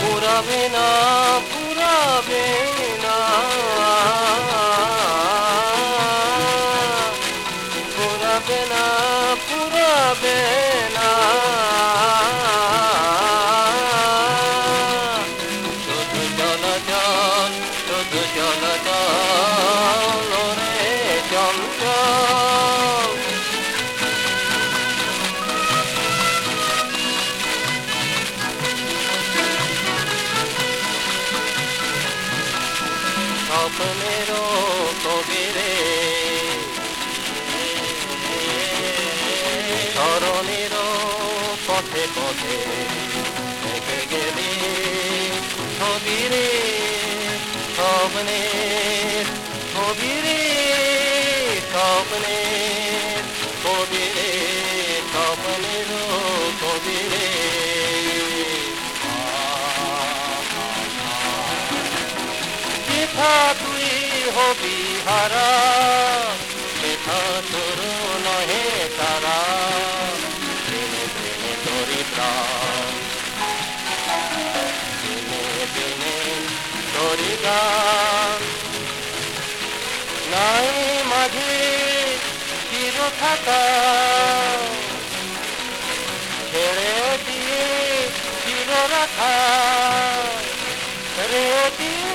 Pura bina, pura bina স্বপ্নেরও কবিরে স্মরণেরও পথে পথে থেকে গেলি ছবিরে স্বপ্নের ছবিরে স্বপ্নের তুই হবি হারা সেথা তোর নহে তারা। দিনে দিনে তোরি প্রাণ। দিনে দিনে তোরি গান নাই মাঝে চির থাকা ছেড়ে দিয়ে চির রাখা রে দিয়ে